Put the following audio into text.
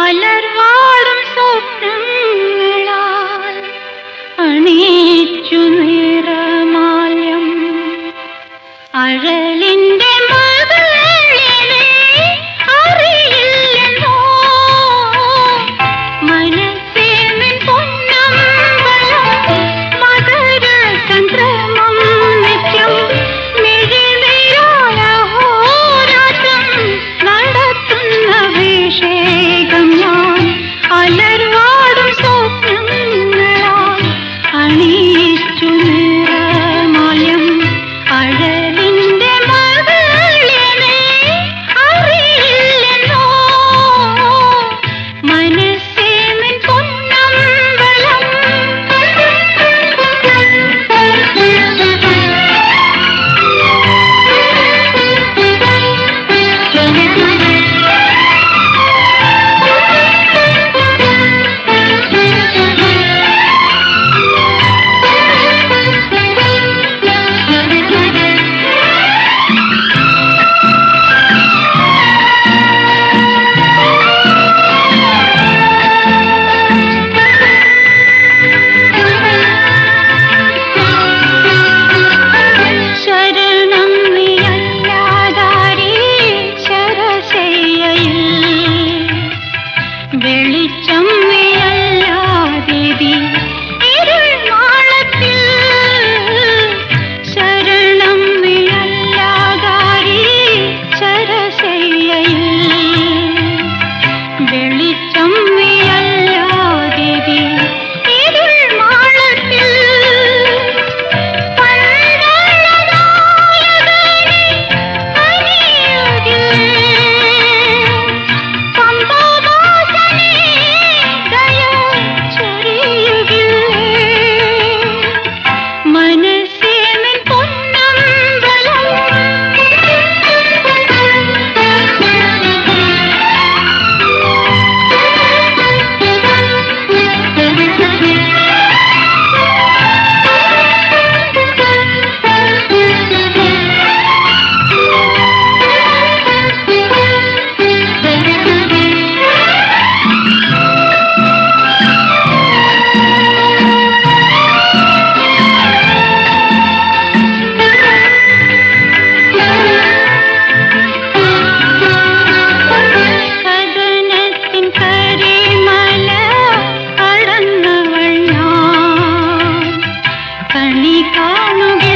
അലർവാടും സ്വപ്നങ്ങളാൽ അണീച്ചു നിറമാലം. അഴലിന്റെ ಕಣಿ ಕಾಣುಗೆ